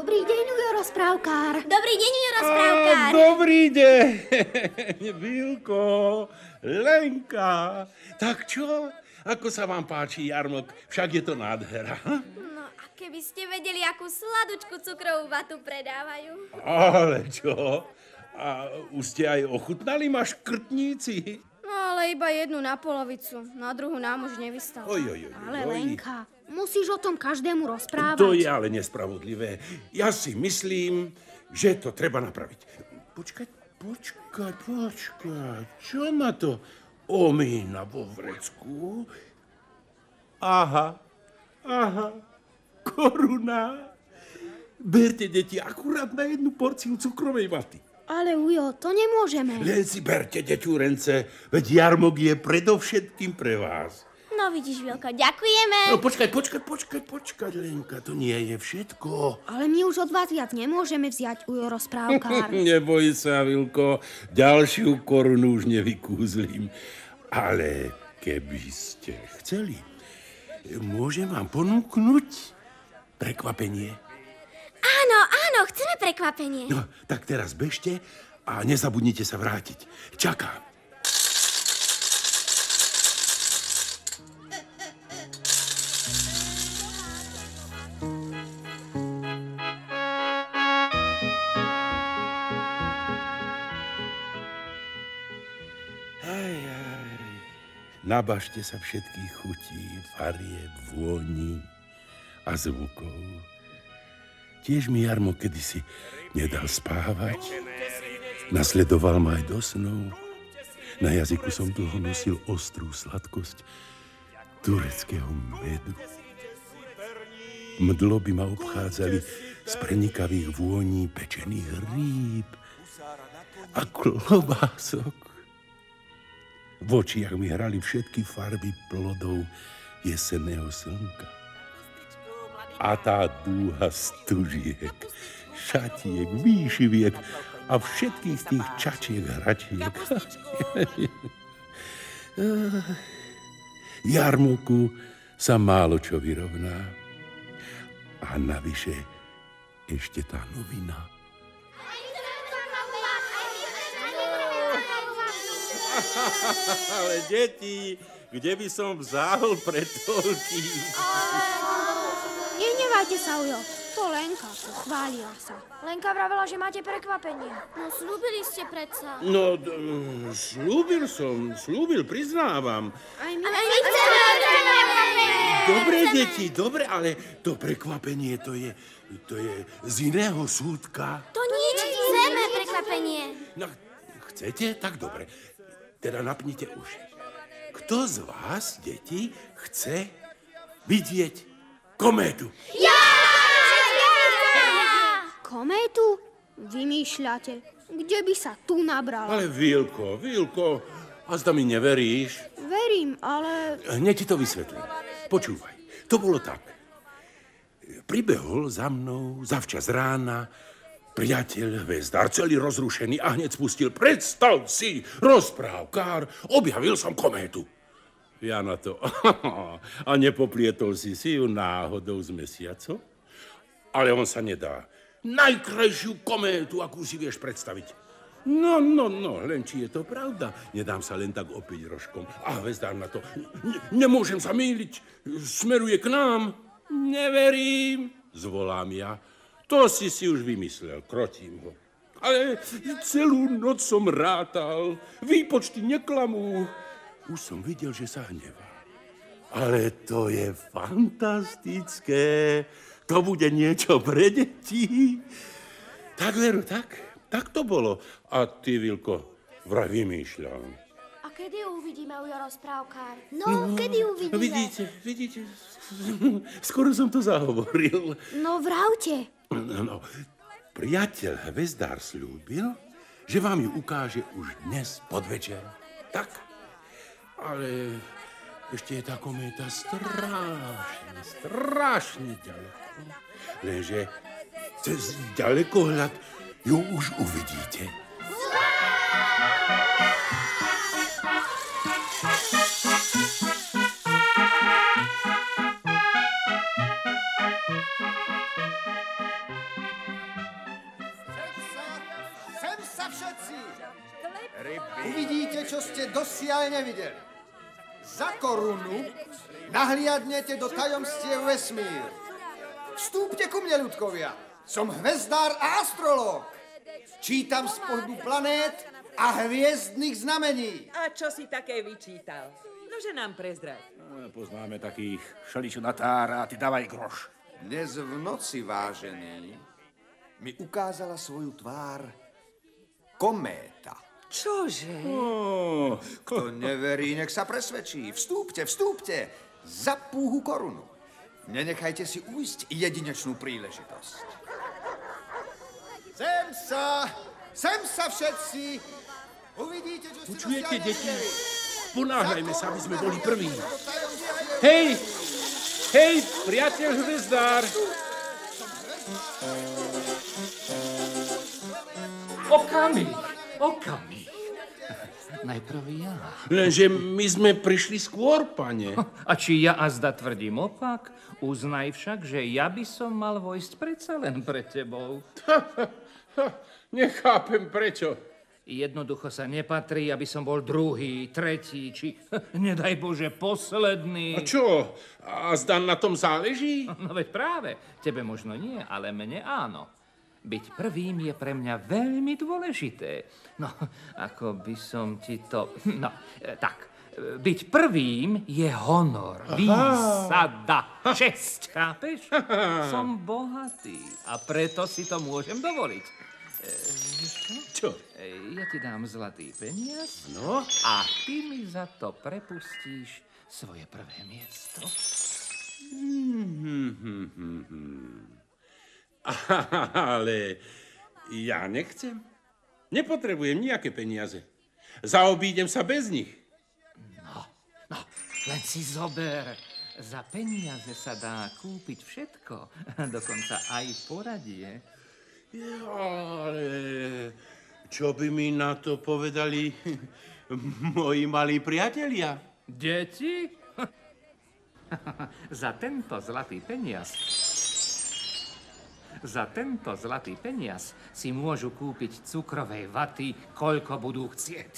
Dobrý deň, Ujo rozprávkár. Dobrý deň, Ujo rozprávkár. Dobrý deň, Vilko, Lenka. Tak čo? Ako sa vám páči jarmok? Však je to nádhera. No a keby ste vedeli, akú sladučku cukrovú vatu predávajú. Ale čo? A už ste aj ochutnali ma škrtníci? No ale iba jednu na polovicu, na druhú nám už nevystal. Oj, oj, oj, Ale oj. Lenka, musíš o tom každému rozprávať. To je ale nespravodlivé. Ja si myslím, že to treba napraviť. Počkať, počkať, počkať. Čo ma to omína vo vrecku? Aha, aha, koruna. Berte, deti, akurát na jednu porciu cukrovej vaty. Ale Ujo, to nemôžeme. Len si berte, deťúrence, veď jarmok je predovšetkým pre vás. No vidíš, Vilko, ďakujeme. No počkaj, počkaj, počkaj, počkaj, Lenka, to nie je všetko. Ale my už od vás viac nemôžeme vziať, Ujo rozprávkár. Neboj sa, Vilko, ďalšiu korunu už nevykúzlim. Ale keby ste chceli, môžem vám ponúknuť prekvapenie. Áno, áno, chceme prekvapenie. No, tak teraz bežte a nezabudnite sa vrátiť. Čakám. Nabažte sa všetkých chutí, farieb, vôni a zvukov. Tiež mi Jarmo kedysi nedal spávať. Nasledoval ma aj do snov. Na jazyku som dlho nosil ostrú sladkosť tureckého medu. Mdloby ma obchádzali z prenikavých vôní pečených rýb a klobások. V očiach mi hrali všetky farby plodov jesenného slnka. A tá dúha stužiek, šatiek, výšiviek a všetkých tých čačiek, hračiek. Jarmoku sa málo čo vyrovná. A navyše ešte tá novina. Ale deti, kde by som vzal pre toľkých? Nehnevajte sa, Ujo. To Lenka, chválila sa. Lenka vravela, že máte prekvapenie. No, slúbili ste predsa. No, d- mm, slúbil som, slúbil, priznávam. Aj my, Aj my chceme prekvapenie. Dobre, deti, dobre, ale to prekvapenie, to je, to je z iného súdka. To nič, chceme prekvapenie. No, chcete? Tak dobre. Teda napnite uši. Kto z vás, deti, chce vidieť kométu? Kométu? Vymýšľate. Kde by sa tu nabral? Ale Vilko, Vilko, a zda mi neveríš? Verím, ale... Hneď ti to vysvetlím. Počúvaj, to bolo tak. Pribehol za mnou zavčas rána priateľ Hvezdár, celý rozrušený a hneď spustil. Predstav si, rozprávkár, objavil som kométu. Ja na to. A nepoplietol si si ju náhodou z mesiacom? Ale on sa nedá. Najkrajšiu kométu, akú si vieš predstaviť. No, no, no, len či je to pravda. Nedám sa len tak opäť rožkom. A hvezdár na to. Ne- nemôžem sa míliť. Smeruje k nám. Neverím, zvolám ja. To si si už vymyslel, krotím ho. Ale celú noc som rátal. Výpočty neklamú. Už som videl, že sa hnevá. Ale to je fantastické. To bude niečo pre deti. Tak, Veru, tak. Tak to bolo. A ty, Vilko, vraj vymýšľal. A kedy uvidíme ujo rozprávkár? No, kedy uvidíme? Vidíte, vidíte, skoro som to zahovoril. No vravte. No, priateľ Hvezdár slúbil, že vám ju ukáže už dnes podvečer. Tak. Ale ešte je tá kométa strašne, strašne ďaleko. Lenže cez ďalekohľad ju už uvidíte. Sem Uvidíte, čo ste dosiaľ nevideli. Za korunu nahliadnete do tajomstiev vesmíru. Vstúpte ku mne, ľudkovia. Som hvezdár a astrológ. Čítam z pohľadu planét a hviezdnych znamení. A čo si také vyčítal? Nože nám prezdraď. Poznáme takých šeličo na tára a ty dávaj groš. Dnes v noci, vážený, mi ukázala svoju tvár kométa. Čože? Kto neverí, nech sa presvedčí. Vstúpte, vstúpte. Za púhu korunu. Nenechajte si ujsť jedinečnú príležitosť. Sem sa! Sem sa všetci! Uvidíte, čo Počujete, deti? Ponáhľajme sa, aby sme boli prví. Hej! Hej, priateľ Hvezdár! Okamih, okamih. Najprv ja. Lenže my sme prišli skôr, pane. A či ja azda tvrdím opak, uznaj však, že ja by som mal vojsť predsa len pre tebou. Nechápem prečo. Jednoducho sa nepatrí, aby som bol druhý, tretí, či nedaj Bože, posledný. A čo? A zdan na tom záleží? No veď práve, tebe možno nie, ale mne áno. Byť prvým je pre mňa veľmi dôležité. No, ako by som ti to... No, e, tak, byť prvým je honor, výsada, česť, chápeš? Som bohatý a preto si to môžem dovoliť. E, čo? E, Ja ti dám zlatý peniaz No? a ty mi za to prepustíš svoje prvé miesto. Ale ja nechcem. Nepotrebujem nejaké peniaze. Zaobídem sa bez nich. No, no, len si zober. Za peniaze sa dá kúpiť všetko, dokonca aj poradie. Ale čo by mi na to povedali moji malí priatelia? Deti? za tento zlatý peniaz za tento zlatý peniaz si môžu kúpiť cukrovej vaty, koľko budú chcieť.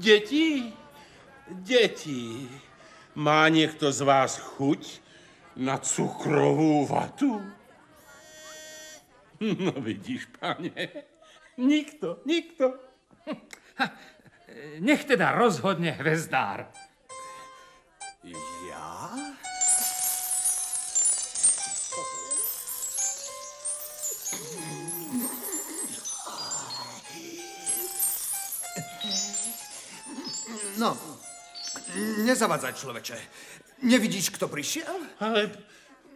Deti? Deti, má niekto z vás chuť na cukrovú vatu? No vidíš, pane, nikto, nikto. Nech teda rozhodne hvezdár. Ja? No, nezavadzaj, človeče. Nevidíš, kto prišiel? Ale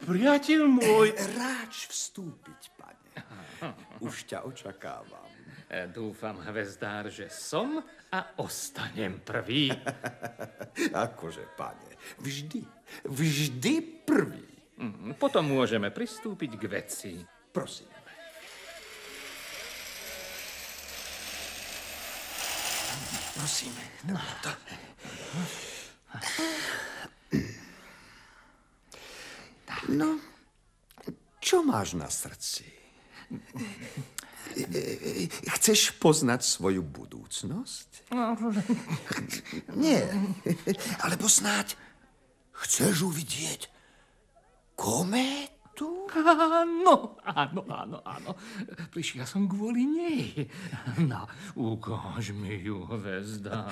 priateľ môj, Ráč vstúpiť, pane. Už ťa očakávam. E, Dúfam, hvezdár, že som a ostanem prvý. Akože, pane, vždy, vždy prvý. Mm, Potom môžeme pristúpiť k veci. Prosím. Prosím, no to... No, čo máš na srdci? Chceš poznať svoju budúcnosť? Nie, alebo snáď chceš uvidieť kométu? Tu? Áno, áno, áno, áno. Prišiel som kvôli nej. No, ukáž mi ju, hvezdár.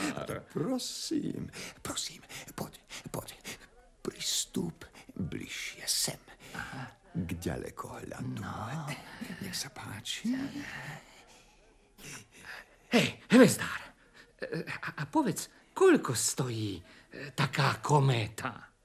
Prosím, prosím, poď, poď. Pristúp bližšie sem. K ďalekohľadu. No. Nech sa páči. Hej, hvezdár, a, a povedz, koľko stojí e, taká kométa?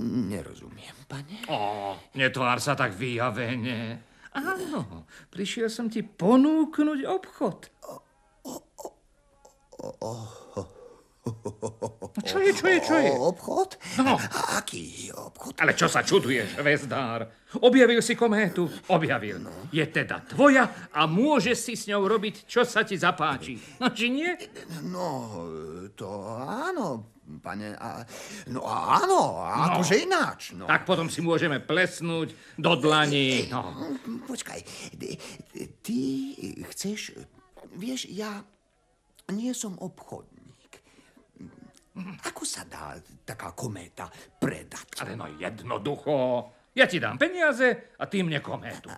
Nerozumiem, pane. Ó, netvár sa tak vyjavene. Áno, prišiel som ti ponúknuť obchod. Čo je, čo je, čo je? O, obchod? No. Aký obchod? Ale čo sa čuduješ, hvezdár? Objavil si kométu? Objavil. Je teda tvoja a môžeš si s ňou robiť, čo sa ti zapáči. No, či nie? No, to áno, pane. A, no áno, akože ináč. No. Tak potom si môžeme plesnúť do dlani. No. Počkaj, ty, chceš... Vieš, ja nie som obchodník. Ako sa dá taká kométa predať? Ale no jednoducho. Ja ti dám peniaze a ty mne kométu.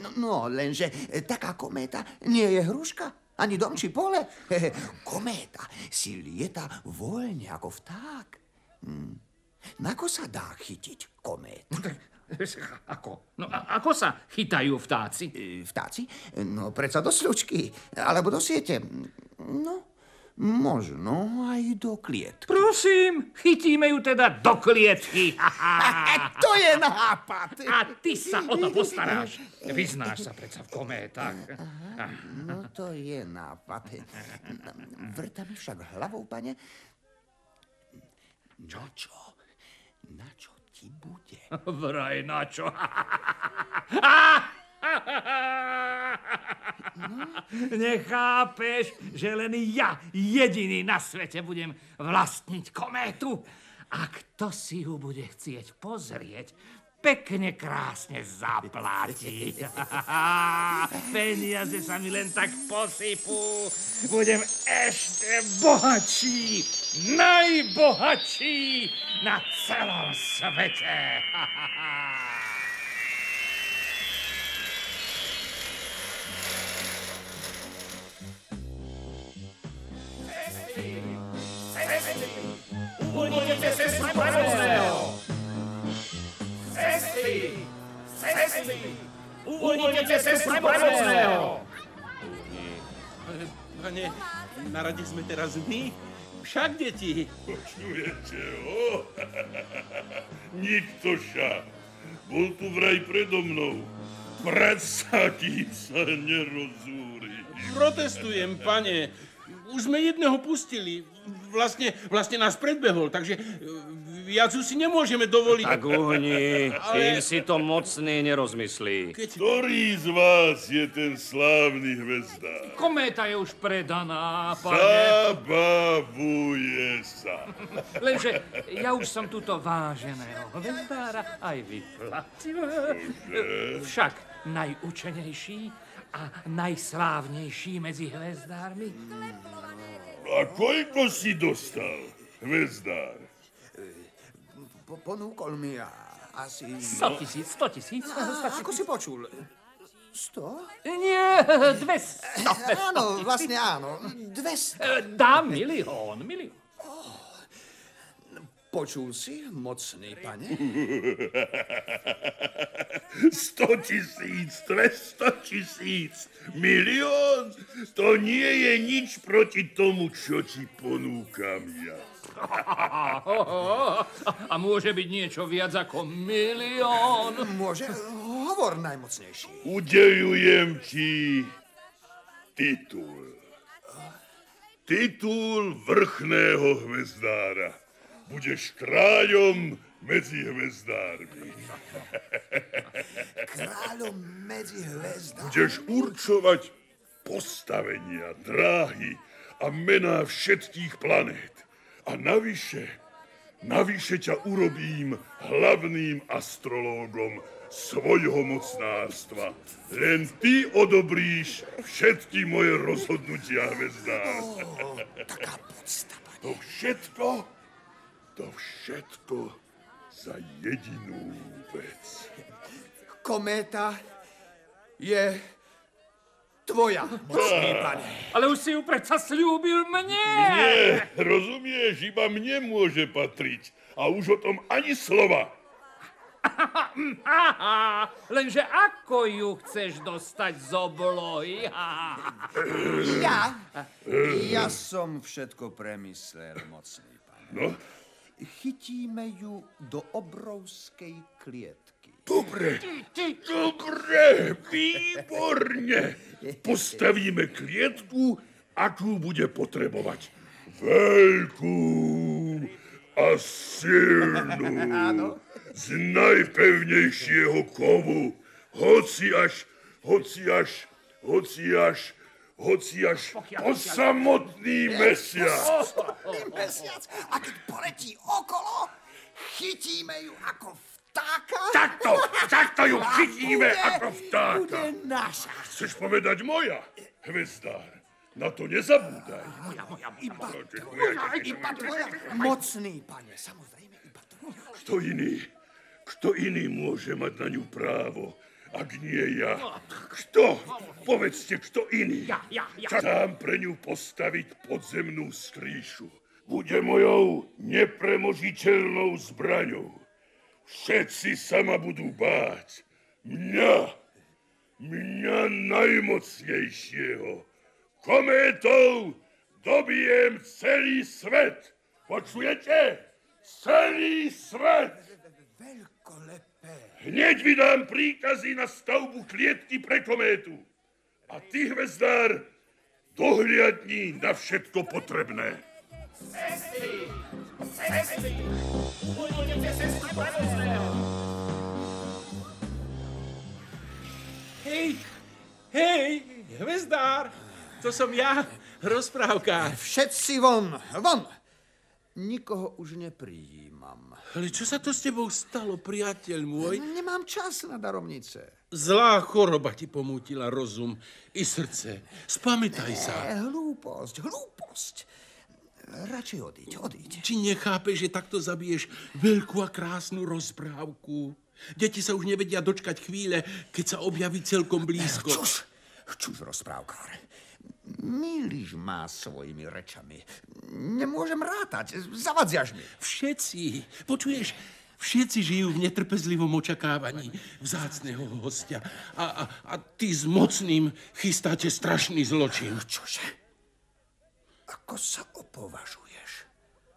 No, no lenže e, taká kométa nie je hruška, ani dom či pole. Hehe, Kométa si lieta voľne ako vták. Hm. Ako sa dá chytiť kométu? Ako? No a ako sa chytajú vtáci? Vtáci? No, predsa do sľučky, alebo do siete. No, možno aj do klietky. Prosím, chytíme ju teda do klietky. To je nápad. A ty sa o to postaráš. Vyznáš sa predsa v kométach. No, to je nápad. Vrta mi však hlavou, pane. Na čo? Na čo ti bude? Vraj na čo? Nechápeš, že len ja jediný na svete budem vlastniť kométu? A kto si ju bude chcieť pozrieť, pekne krásne zaplatí. Peniaze sa mi len tak posypú. Budem ešte bohatší, najbohatší na celom svete. Cesty! Uniknite cestu pravostného! Pane, na rade sme teraz my? Však, deti. Počujete ho? Nikto ša. Bol tu vraj predo mnou. Predsa, kým sa nerozúri. Protestujem, pane. Už sme jedného pustili. Vlastne, vlastne nás predbehol, takže e, viac už si nemôžeme dovoliť. Tak uhni, Ale- kým si to mocný nerozmyslí. Ktorý z vás je ten slávny hvezdár? Kométa je už predaná, pane. Zabavuje sa. Lenže ja už som túto váženého hvezdára aj vyplatil. Však najúčenejší a najslávnejší medzi hvezdármi. A koľko si dostal, hvezdár? Po, ponúkol mi a- asi... 100 tisíc, 100 tisíc. A, ako si počul? Sto? Nie, 200. Áno, vlastne áno. 200. E, Dám milión, milión. Počul si, mocný pane? Sto tisíc, dvesto tisíc, milión? To nie je nič proti tomu, čo ti ponúkam ja. A môže byť niečo viac ako milión. Môže? Hovor najmocnejší. Udeľujem ti titul. Titul vrchného hvezdára. Budeš kráľom medzi hvezdármi. Kráľom medzi hvezdami. Budeš určovať postavenia, dráhy a mená všetkých planét. A navyše, navyše ťa urobím hlavným astrológom svojho mocnárstva. Len ty odobríš všetky moje rozhodnutia, hvezdár. Taká podsta, pane. To všetko, to všetko za jedinú vec. Kométa je tvoja, mocný pane. Ale už si ju predsa slúbil mne. Nie, rozumieš, iba mne môže patriť. A už o tom ani slova. Aha, lenže ako ju chceš dostať z oblohy? Ja? Ja som všetko premyslel, mocný pane. No, Chytíme ju do obrovskej klietky. dobre, dobre, výborne. Postavíme klietku, akú bude potrebovať. Veľkú a silnú. Z najpevnejšieho kovu. Hoci až, hoci až, hoci až, hoci až po samotný mesiac. Mesiac. A keď poletí okolo, chytíme ju ako vtáka. Takto, takto ju chytíme ako vtáka. Bude naša. Chceš povedať moja, hvezdár? Na to nezabúdaj. Iba tvoja, iba tvoja. Mocný, pane, samozrejme, iba tvoja. Kto iný, kto iný môže mať na ňu právo, ak nie ja? Kto? Povedzte, kto iný? Ja, ja, ja. Sa dám pre ňu postaviť podzemnú skrýšu. Bude mojou nepremožiteľnou zbraňou. Všetci sa ma budú báť. Mňa, mňa najmocnejšieho. Kométou dobijem celý svet. Počujete? Celý svet. Veľkolepé. Hneď vydám príkazy na stavbu klietky pre kométu. A ty, hvezdár, dohliadni na všetko potrebné. Hej, hej, hvezdár, to som ja, rozprávka. Všetci von, von. Nikoho už neprijímam. Ale čo sa to s tebou stalo, priateľ môj? Nemám čas na darovnice. Zlá choroba ti pomútila rozum i srdce. Spamätaj sa. E, hlúposť, hlúposť. Radšej odíď, odíď. Či nechápeš, že takto zabiješ veľkú a krásnu rozprávku? Deti sa už nevedia dočkať chvíle, keď sa objaví celkom blízko. Čuž, čuž, rozprávkár. Míliš ma svojimi rečami. Nemôžem rátať, zavadziaš mi. Všetci, počuješ, všetci žijú v netrpezlivom očakávaní vzácného hostia. A, a, a ty s mocným chystáte strašný zločin. Čože? Ako sa opovažuješ?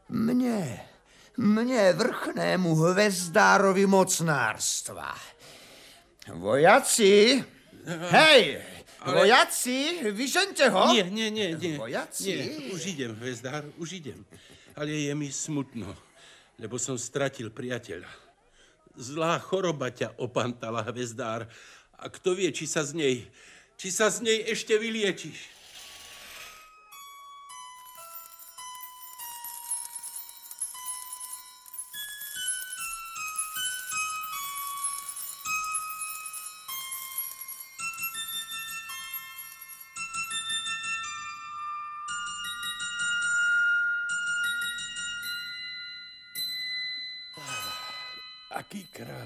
Mne, mne vrchnému hvezdárovi mocnárstva. Vojaci, hej, vojaci, vyžente ho. Nie, nie, nie, nie. Vojaci. Nie, už idem, hvezdár, už idem. Ale je mi smutno, lebo som stratil priateľa. Zlá choroba ťa opantala, hvezdár. A kto vie, či sa z nej, či sa z nej ešte vyliečiš.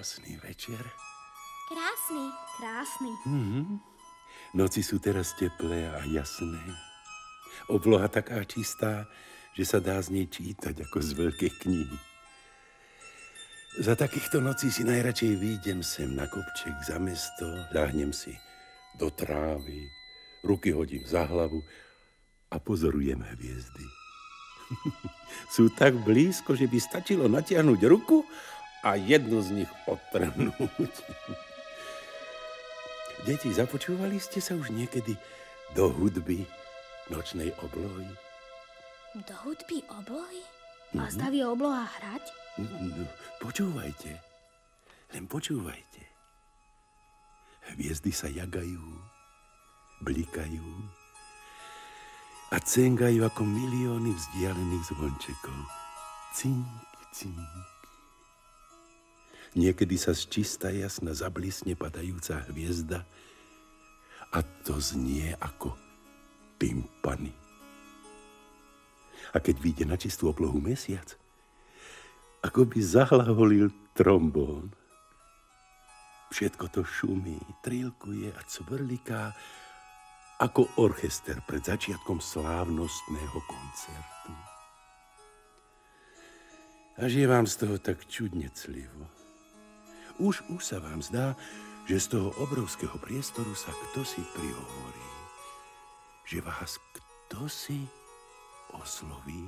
Krásny večer. Krásny, krásny. Noci sú teraz teplé a jasné. Obloha taká čistá, že sa dá z nej čítať ako z veľkej knihy. Za takýchto nocí si najradšej výjdem sem na kopček za mesto, ľahnem si do trávy, ruky hodím za hlavu a pozorujem hviezdy. sú tak blízko, že by stačilo natiahnuť ruku a jednu z nich odtrhnúť. Deti, započúvali ste sa už niekedy do hudby nočnej oblohy? Do hudby oblohy? A staví obloha hrať? No, počúvajte, len počúvajte. Hviezdy sa jagajú, blikajú a cengajú ako milióny vzdialených zvončekov. Cink, cink. Niekedy sa z čistá jasna zablisne padajúca hviezda a to znie ako tympany. A keď vyjde na čistú oblohu mesiac, ako by zahlavolil trombón. Všetko to šumí, trilkuje a cvrliká ako orchester pred začiatkom slávnostného koncertu. Až je vám z toho tak čudne clivo. Už, už sa vám zdá, že z toho obrovského priestoru sa kto si prihovorí. Že vás kto si osloví.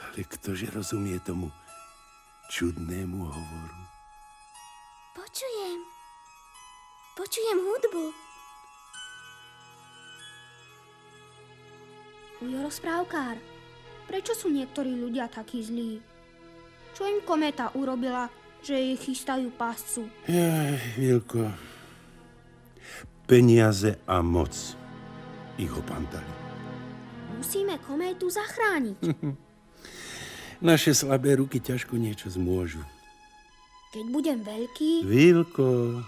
Ale ktože rozumie tomu čudnému hovoru? Počujem. Počujem hudbu. Ujo rozprávkár, prečo sú niektorí ľudia takí zlí? Čo im kometa urobila, že jej chystajú páscu? Vilko. Peniaze a moc ich opantali. Musíme kométu zachrániť. Naše slabé ruky ťažko niečo zmôžu. Keď budem veľký, Vilko,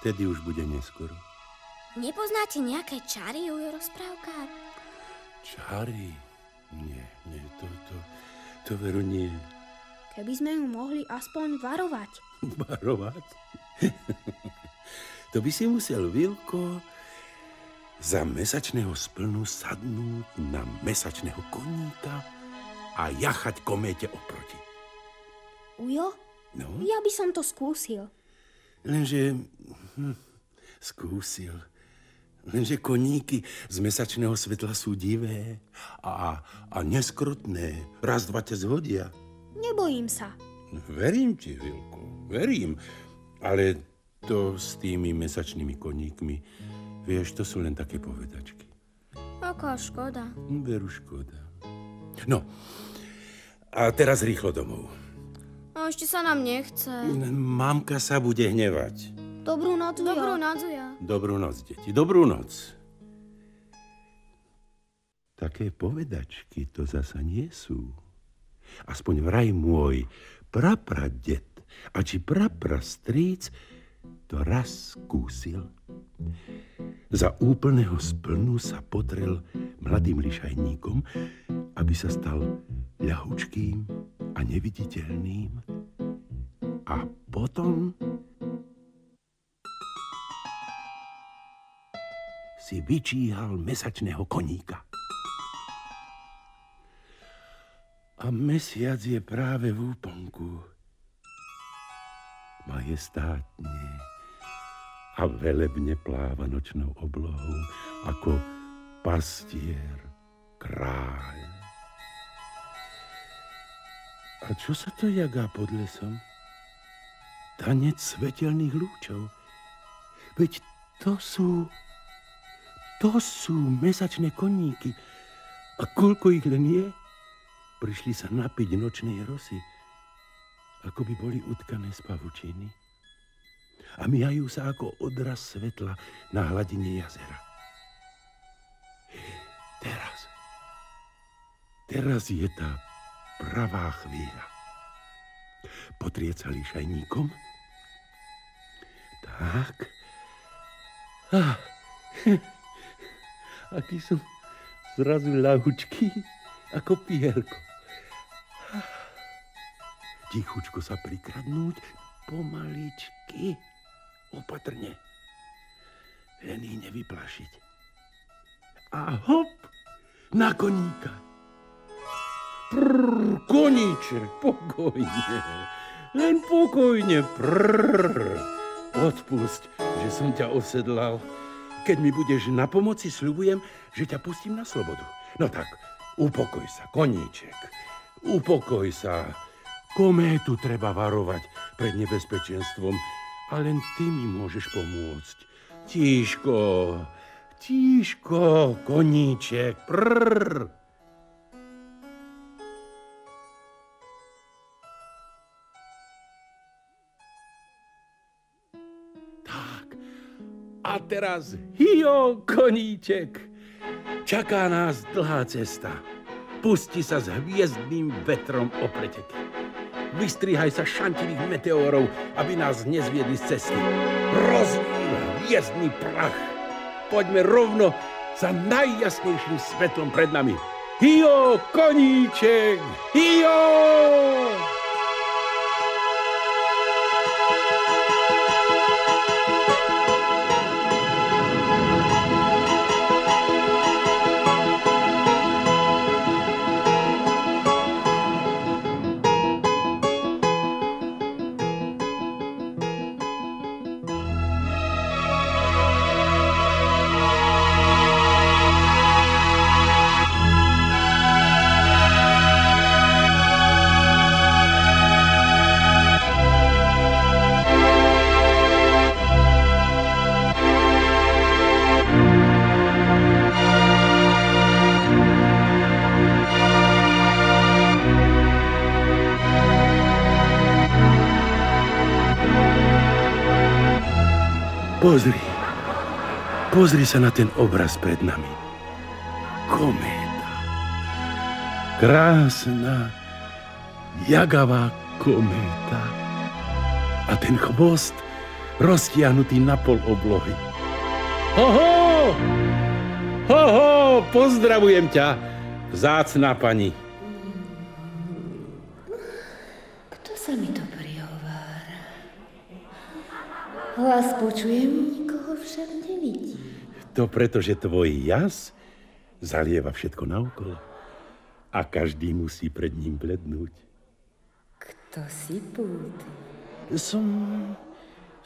vtedy už bude neskoro. nepoznáte nejaké čary, Ujo rozprávkár? Čary? Nie, nie, to, to, to veru nie. Keby sme ju mohli aspoň varovať. Varovať? to by si musel, Vilko, za mesačného splnu sadnúť na mesačného koníka a jachať kométe oproti. Ujo, No, ja by som to skúsil. lenže... Hm, skúsil. Lenže koníky z mesačného svetla sú divé a, a neskrutné. Raz, dva ťa zhodia. Nebojím sa. Verím ti, Vilko, verím. Ale to s tými mesačnými koníkmi, vieš, to sú len také povedačky. Aká škoda. Veru škoda. No, a teraz rýchlo domov. A ešte sa nám nechce. Mamka sa bude hnevať. Dobrú noc, Ujo. Dobrú noc, Ujo. Dobrú noc, deti. Dobrú noc. Také povedačky to zasa nie sú. Aspoň vraj môj prapradet a či praprastríc to raz skúsil. Za úplného splnu sa potrel mladým lišajníkom, aby sa stal ľahučkým a neviditeľným. A potom si vyčíhal mesačného koníka. A mesiac je práve v úponku. Majestátne a velebne pláva nočnou oblohou ako pastier, kráľ. A čo sa to jagá pod lesom? Tanec svetelných lúčov. Veď to sú to sú mesačné koníky. A koľko ich len je? Prišli sa napiť nočnej rosy, ako by boli utkané z pavučiny. A mijajú sa ako odraz svetla na hladine jazera. Teraz, teraz je tá pravá chvíľa. Potrieť sa lišajníkom. Tak. Ah aký som zrazu ľahučký ako pierko. Tichučko sa prikradnúť, pomaličky, opatrne. Len ich nevyplašiť. A hop, na koníka. Prr, koníček, pokojne. Len pokojne, prr. Odpusť, že som ťa osedlal. Keď mi budeš na pomoci, sľubujem, že ťa pustím na slobodu. No tak, upokoj sa, koníček. Upokoj sa. Kométu treba varovať pred nebezpečenstvom a len ty mi môžeš pomôcť. Tíško, tíško, koníček, prrr. A teraz, hio, koníček, čaká nás dlhá cesta. Pusti sa s hviezdným vetrom o preteky. Vystrihaj sa šantivých meteorov, aby nás nezviedli z cesty. Rozvíl hviezdný prach. Poďme rovno za najjasnejším svetlom pred nami. Hio, koníček, hio! Pozri. Pozri sa na ten obraz pred nami. Kométa. Krásna, jagavá kométa. A ten chvost roztiahnutý na pol oblohy. Hoho! Hoho! Pozdravujem ťa, vzácná pani. Hlas počujem, nikoho však nevidím. To preto, že tvoj jas zalieva všetko naokolo. A každý musí pred ním blednúť. Kto si pút? Som...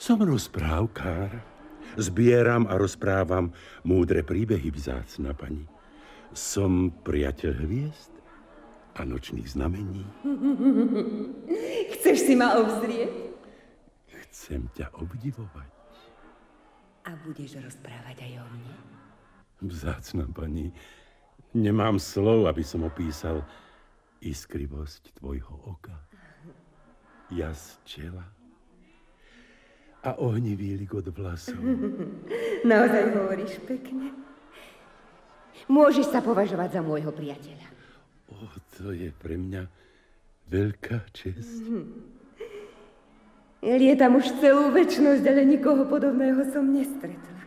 som rozprávkár. Zbieram a rozprávam múdre príbehy vzácna pani. Som priateľ hviezd a nočných znamení. Chceš si ma obzrieť? Chcem ťa obdivovať. A budeš rozprávať aj o mne? Vzácna pani, nemám slov, aby som opísal iskrivosť tvojho oka, jas čela a ohnivý ligot vlasov. Naozaj hovoríš pekne. Môžeš sa považovať za môjho priateľa. O, to je pre mňa veľká čest. Lietam už celú väčnosť, ale nikoho podobného som nestretla.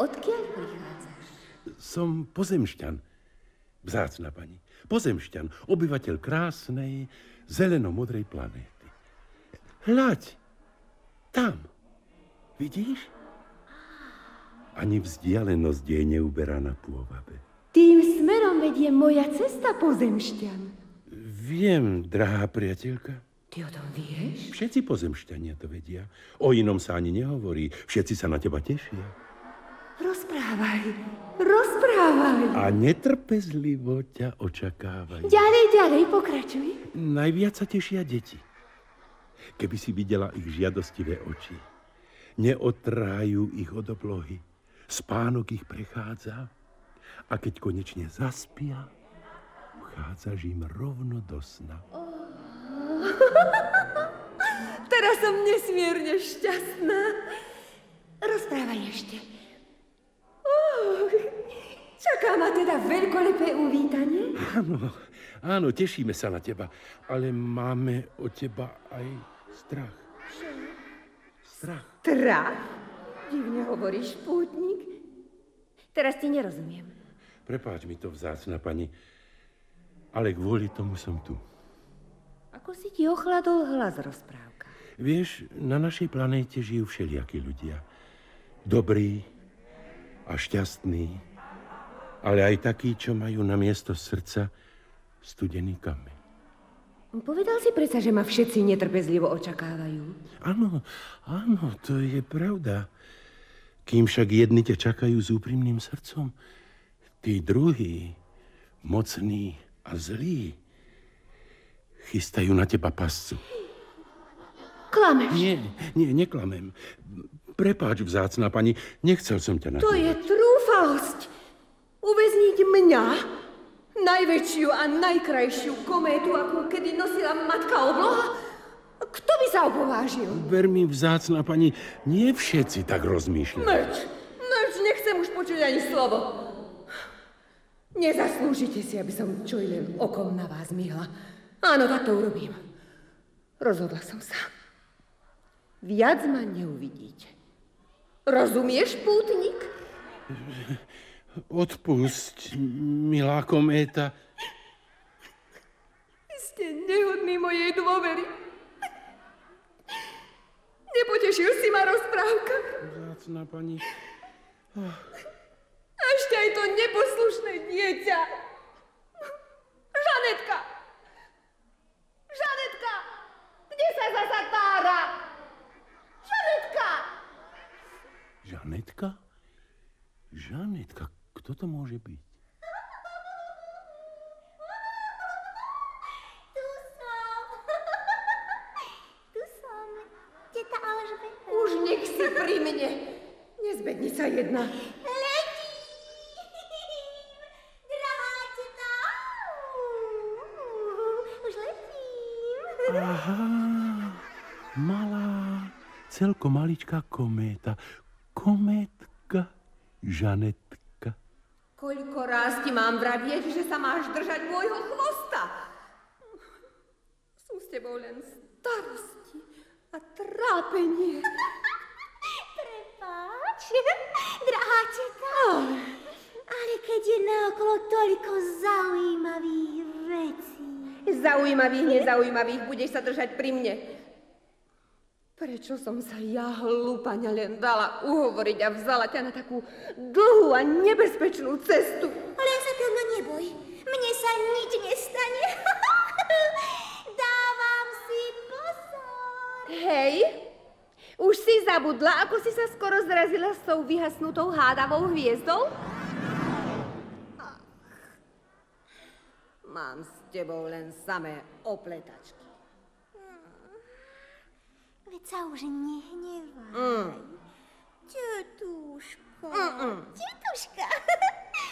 Odkiaľ prichádzaš? Som pozemšťan, vzácna pani. Pozemšťan, obyvateľ krásnej, zeleno-modrej planéty. Hľaď, tam. Vidíš? Ani vzdialenosť jej neuberá na pôvabe. Tým smerom vedie moja cesta, pozemšťan. Viem, drahá priateľka. Ty o tom vieš? Všetci pozemšťania to vedia. O inom sa ani nehovorí. Všetci sa na teba tešia. Rozprávaj, rozprávaj. A netrpezlivo ťa očakávajú. Ďalej, ďalej, pokračuj. Najviac sa tešia deti. Keby si videla ich žiadostivé oči. Neotrájú ich od oblohy. Spánok ich prechádza. A keď konečne zaspia, vchádzaš im rovno do sna. Teraz som nesmierne šťastná. Rozprávaj ešte. Oh, čaká ma teda veľkolepé uvítanie? Áno, áno, tešíme sa na teba, ale máme o teba aj strach. Strach. Strach? Divne hovoríš, pútnik. Teraz ti nerozumiem. Prepáč mi to, vzácna pani, ale kvôli tomu som tu. Ako si ti ochladol hlas rozprávka? Vieš, na našej planéte žijú všelijakí ľudia. Dobrí a šťastní, ale aj takí, čo majú na miesto srdca studený kameň. Povedal si predsa, že ma všetci netrpezlivo očakávajú. Áno, áno, to je pravda. Kým však jedni ťa čakajú s úprimným srdcom, tí druhí, mocní a zlí, chystajú na teba pascu. Klameš. Nie, nie, neklamem. Prepáč, vzácná pani, nechcel som ťa na To je trúfalosť. Uväzniť mňa, najväčšiu a najkrajšiu kométu, akú kedy nosila matka obloha? Kto by sa opovážil? Ver mi, vzácná pani, nie všetci tak rozmýšľajú. Mlč, mlč, nechcem už počuť ani slovo. Nezaslúžite si, aby som čo len okom na vás myhla. Áno, tak to urobím. Rozhodla som sa. Viac ma neuvidíte. Rozumieš, pútnik? Odpusť, milá kométa. Ste nehodný mojej dôvery. Nepotešil si ma rozprávka. Zácna pani. A ešte aj to neposlušné dieťa. Žanetka! Žanetka! Kde sa zasa tára? Žanetka! Žanetka? Žanetka, kto to môže byť? Tu som, teta Alžbeta. Už nech si pri mne. Nezbednica jedna. Letím, drahá teta. Už letím. Aha, malá, celko maličká kométa. Kométka, Žanetka. Koľko raz ti mám vravieť, že sa máš držať môjho chvosta? Sú s tebou len starosti a trápenie. Prepáč, drahá teta. Ale keď je naokolo toľko zaujímavých vecí. Zaujímavých, nezaujímavých, budeš sa držať pri mne. Prečo som sa ja, hlúpaňa, len dala uhovoriť a vzala ťa na takú dlhú a nebezpečnú cestu? Len zabudla, ako si sa skoro zrazila s tou vyhasnutou hádavou hviezdou? Mám s tebou len samé opletačky. Veď sa už nehnevaj. Mm. Tetuška. Mm-mm. Tetuška.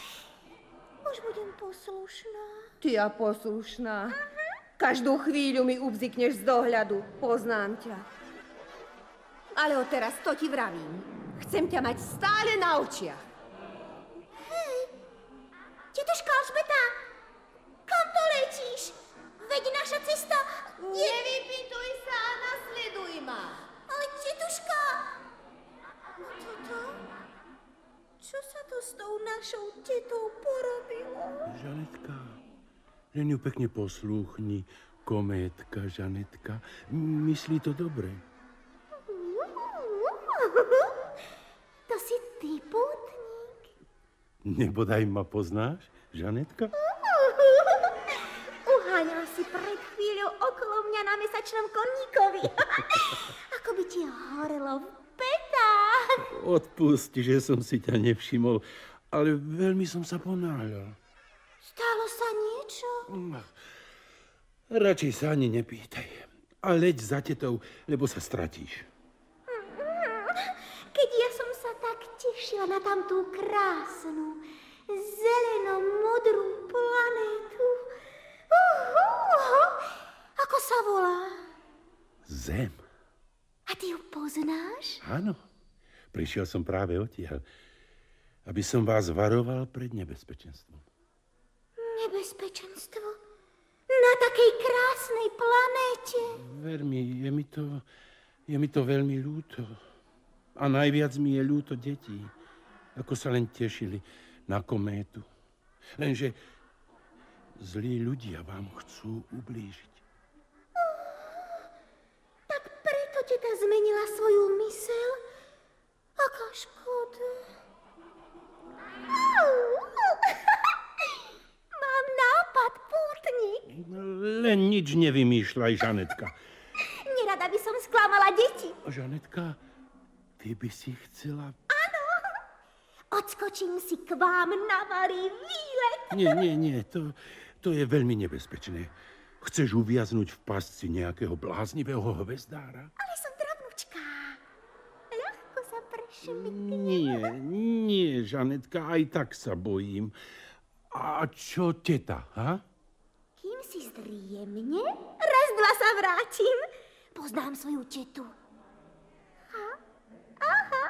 už budem poslušná. Ty a poslušná. Každú chvíľu mi ubzikneš z dohľadu. Poznám ťa. Ale odteraz to ti vravím. Chcem ťa mať stále na očiach. Hej, tetuška Alžbeta, kam to letíš? Veď naša cesta... Nevypýtuj sa a nasleduj ma. Ale tetuška... No toto... Čo sa to s tou našou tetou porobilo? Žanetka, len ju pekne poslúchni. Kométka, Žanetka, myslí to dobre. Si ty, pútnik. Nebodaj ma poznáš, Žanetka? Uháňal si pred chvíľou okolo mňa na mesačnom koníkovi. Ako by ti horelo v petách. Odpust, že som si ťa nevšimol, ale veľmi som sa ponáhľal. Stalo sa niečo? Radšej sa ani nepýtaj. A leď za tetou, lebo sa stratíš. Keď ja tešila na tamtú krásnu, zeleno-modrú planétu. Uhú, ako sa volá? Zem. A ty ju poznáš? Áno, prišiel som práve odtiaľ, aby som vás varoval pred nebezpečenstvom. Nebezpečenstvo? Na takej krásnej planéte? Ver mi, je mi to, je mi to veľmi ľúto. A najviac mi je ľúto detí, ako sa len tešili na kométu. Lenže zlí ľudia vám chcú ublížiť. Tak preto teta zmenila svoju mysel? Aká škoda. Mám nápad, pútnik. Len nič nevymýšľaj, Žanetka. Nerada by som sklamala deti. Žanetka, ty by si chcela... Áno. Odskočím si k vám na malý výlet. Nie, nie, nie, to, to je veľmi nebezpečné. Chceš uviaznuť v pasci nejakého bláznivého hvezdára? Ale som drobnučká. Ľahko sa prešmykne. Nie, nie, Žanetka, aj tak sa bojím. A čo teta, ha? Kým si zdriemne, raz, dva sa vrátim. Poznám svoju tetu. Ha? Aha.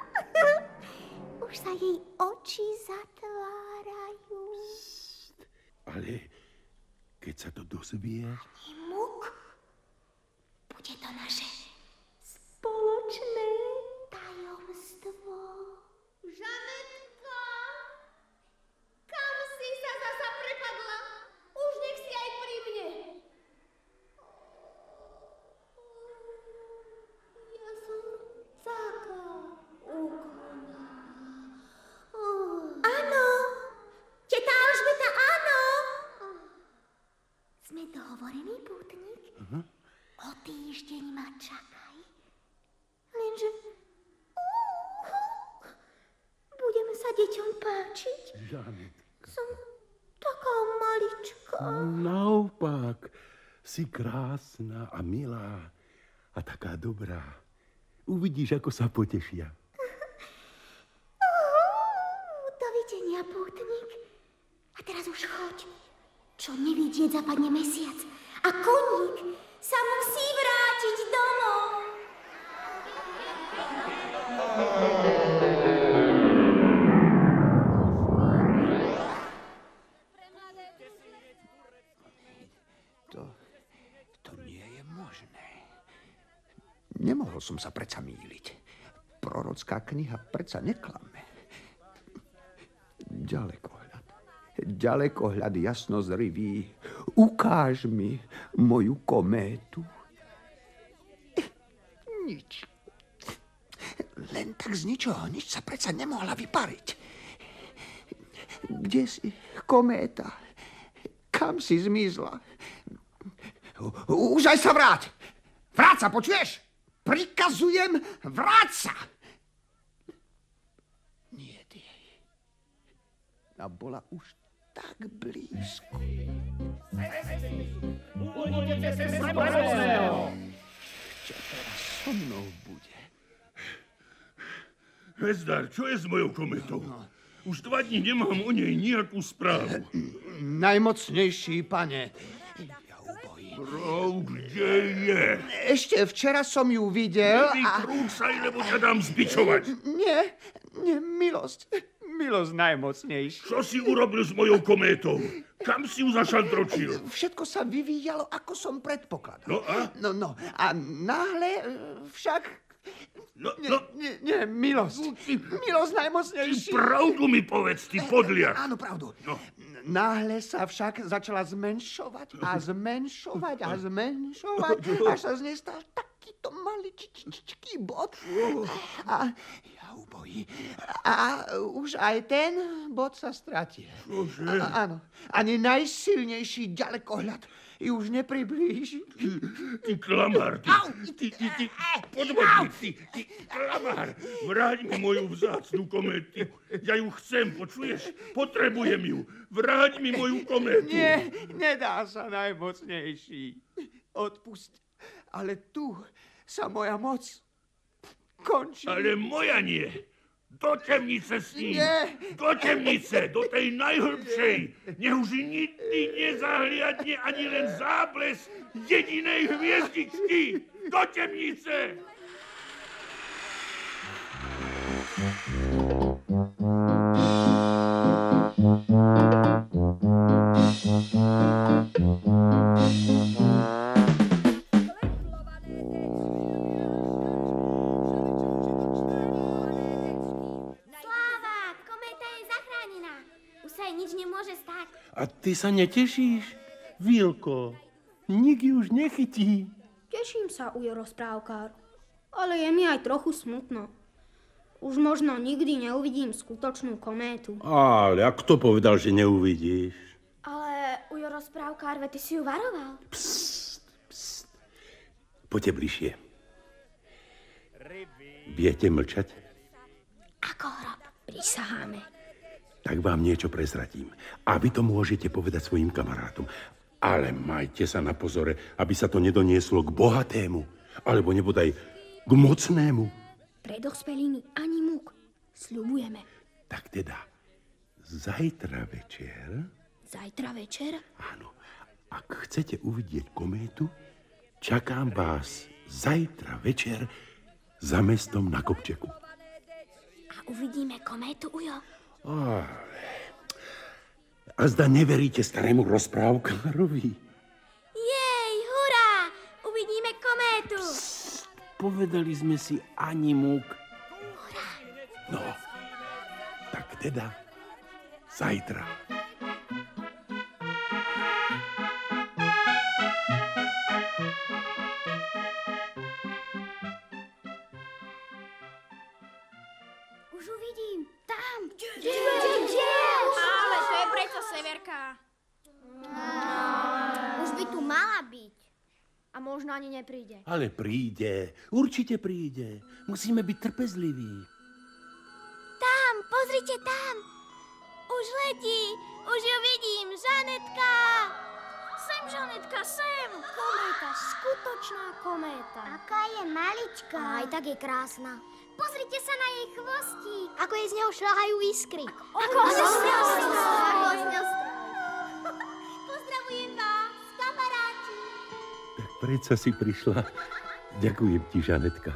Už sa jej oči zatvárajú. Ale keď sa to dozvie... Muk. Bude to naše dohovorený pútnik. Uh-huh. O týždeň ma čakaj. Lenže... Uh, budem sa deťom páčiť. Žanetka. Som taká malička. Naopak, si krásna a milá a taká dobrá. Uvidíš, ako sa potešia. Uh, dovidenia, pútnik. A teraz už choď. Čo nevidieť, zapadne mesiac. A koník sa musí vrátiť domov. To, to nie je možné. Nemohol som sa predsa míliť. Prorocká kniha predsa neklame. Ďalekohľad. Ďalekohľad jasno zrivý. Ukáž mi moju kométu. Nič. Len tak z ničoho nič sa predsa nemohla vypariť. Kde si, kométa? Kam si zmizla? Už aj sa vráť! Vráť sa, počuješ? Prikazujem, vráť sa! Nie, jej. A bola už tak blízko. Čo teraz so mnou bude? Hvezdár, čo je s mojou kometou? Už dva dní nemám o nej nejakú správu. Najmocnejší, pane. Rov, kde je? Ešte včera som ju videl a... Nevykrúcaj, lebo ťa dám zbičovať. Nie, nie, milosť. Milosť najmocnejšia. Čo si urobil s mojou kométou? Kam si ju zašantročil? Všetko sa vyvíjalo, ako som predpokladal. No a? No, no. A náhle e, však... No, nie, no. nie, nie, milosť. Milosť najmocnejší. Pravdu mi povedz, ty podliak. Áno, pravdu. No. Náhle sa však začala zmenšovať a zmenšovať a zmenšovať, až sa z nej stal takýto maličičký bod. A ja ubojí. A už aj ten bod sa stratil. Čože? A- Áno. Ani najsilnejší ďalekohľad ju už nepriblíži. Ty klamár, ty, ty, ty, ty podvodník, ty, ty klamár. Vráť mi moju vzácnú kométu. Ja ju chcem, počuješ? Potrebujem ju. Vráť mi moju kométu. Nie, nedá sa najmocnejší. Odpust. Ale tu sa moja moc končí. Ale moja nie. Do temnice s ním. Nie. Do temnice, do tej najhlbšej. Nech už nikdy nezahliadne ani len zábles jedinej hviezdičky. Do temnice. Ty sa netešíš? Vilko, nik ju už nechytí. Teším sa, ujo rozprávkár. Ale je mi aj trochu smutno. Už možno nikdy neuvidím skutočnú kométu. Ale a kto povedal, že neuvidíš? Ale ujo rozprávkár, ty si ju varoval. Poďte bližšie. Viete mlčať? Ako hrob. Prisaháme. Tak vám niečo prezradím. A vy to môžete povedať svojim kamarátom. Ale majte sa na pozore, aby sa to nedonieslo k bohatému, alebo nebodaj k mocnému. Pre ani múk. Sľubujeme. Tak teda, zajtra večer, Zajtra večer? áno, ak chcete uvidieť kométu, čakám vás zajtra večer za mestom na Kopčeku. A uvidíme kométu, ujo. Ale... A zda neveríte starému rozprávkárovi? Jej, hurá! Uvidíme kométu. Povedali sme si ani múk. No, tak teda zajtra. Nepríde. Ale príde, určite príde. Musíme byť trpezliví. Tam, pozrite tam. Už letí, už ju vidím, Žanetka! Sem, Žanetka, sem! Kométa, skutočná kométa. Aká je maličká. Aj tak je krásna. Pozrite sa na jej chvostík. Ako jej z neho šľahajú iskry. Ako ohňostroj. Pozdravujem predsa si prišla. Ďakujem ti, Žanetka.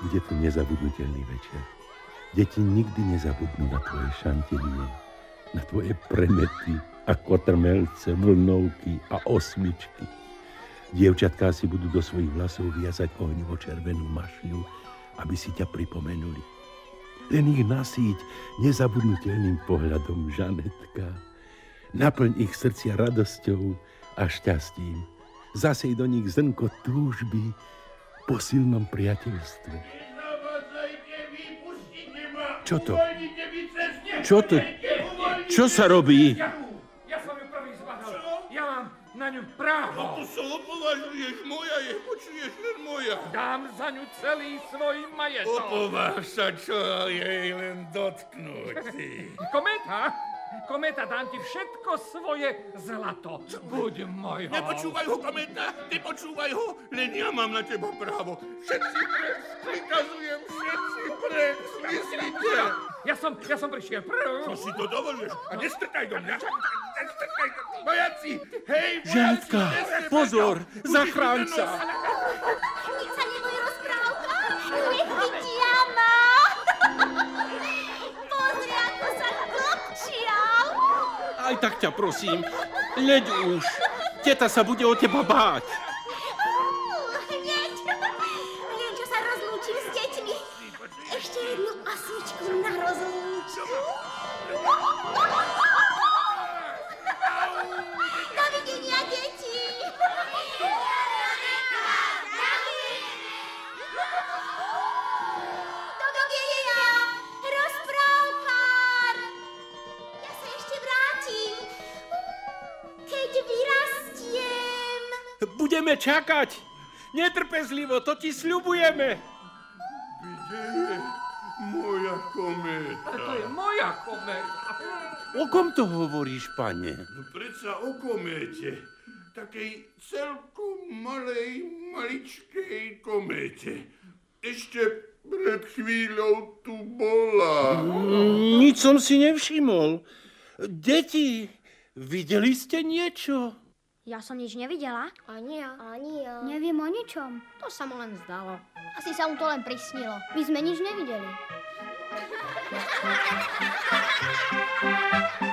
Bude to nezabudnutelný večer. Deti nikdy nezabudnú na tvoje šantenie, na tvoje premety a kotrmelce, vlnovky a osmičky. Dievčatká si budú do svojich vlasov viazať ohnivo červenú mašľu, aby si ťa pripomenuli. Len ich nasíť nezabudnutelným pohľadom, Žanetka. Naplň ich srdcia radosťou a šťastím. Zasej do nich zrnko túžby po silnom priateľstve. Čo to? Čo to? Čo sa robí? Ja som ju prvý zbadal. Ja mám na ňu právo. No to sa opovažuješ, moja je, počuješ, len moja. Dám za ňu celý svoj majetok. Opováž sa, čo jej len dotknúť. Kometa, kometa, dám ti všetko svoje zlato. Buď mojho. Nepočúvaj ho, kometa, nepočúvaj ho, len ja mám na teba právo. Všetci preč, prikazujem, všetci preč, myslíte? Ja som, ja som prišiel prv. Čo si to dovoluješ? A nestrkaj do mňa. Nestrkaj do mňa. Vojaci, hej, vojaci, nesmie pozor, nos. Nech sa neboj rozprávka. Tak ťa prosím, leď už. Teta sa bude o teba báť. Budeme čakať. Netrpezlivo, to ti sľubujeme. Kde je moja kométa? To je moja kometa. O kom to hovoríš, pane? No predsa o kométe. Takej celkom malej, maličkej kométe. Ešte pred chvíľou tu bola. Nič som si nevšimol. Deti, videli ste niečo? Ja som nič nevidela. Ani ja. Ani ja. Neviem o ničom. To sa mu len zdalo. Asi sa mu to len prisnilo. My sme nič nevideli.